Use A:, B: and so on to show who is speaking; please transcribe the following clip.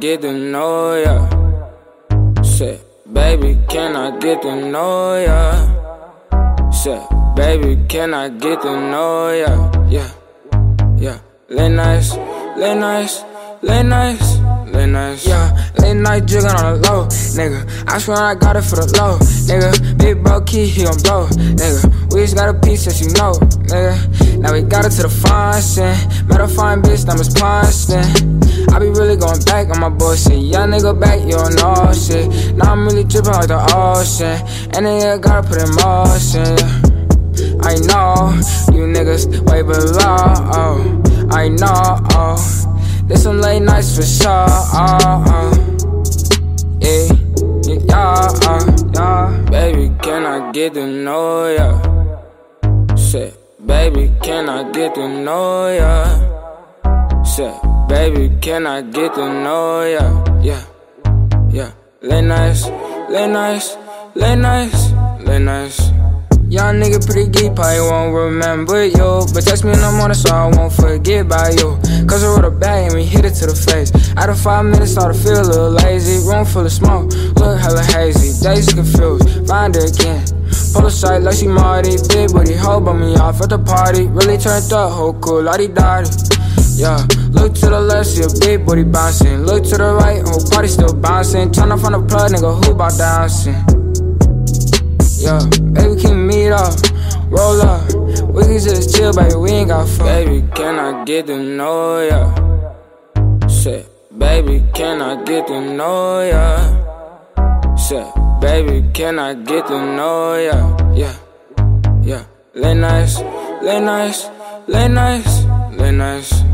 A: get to know ya? Say, baby, can I get to know ya? Say, baby, can I get to know ya? Yeah, yeah. Late nights, late nights, late nights, late nights. Yeah, late night jigging on the low, nigga. I swear I got it for the low, nigga. Big bro key, he gon' blow, nigga. We just got a piece that you know, nigga. Now we got it to the fine sin. Met a fine bitch, that was constant. I be really going back on my bullshit. Young nigga back, you don't know shit. Now I'm really dripping like the ocean. And then gotta put in motion. Yeah. I know you niggas way below. I know. There's some late nights for sure. Yeah, yeah, yeah. Baby, can I get to know ya? Say, baby, can I get to know ya? Say, baby, can I get to know ya? Yeah, yeah. Late nights, late nights, late nights, late nights. Young nigga pretty geek, probably won't remember you. But text me in the morning so I won't forget about you. Cause I wrote a bag and we hit it to the face. Out of five minutes, started feel a little lazy. Room full of smoke, look hella hazy. Days confused, find her again. Pull a sight like she Marty. Big booty, hoe bum me off at the party. Really turned up, whole cool, lottie dotty. Yeah, look to the left, see a big booty bouncing. Look to the right, whole party still bouncing. Off on the plug, nigga, who bout dancing? Yeah, baby, can up, roll up. We can just chill, baby, we ain't got fun. Baby, can I get to know ya? Say, baby, can I get to know ya? Say, baby, can I get to know ya? Yeah, yeah. Late nights, late nights, late nights, late nights.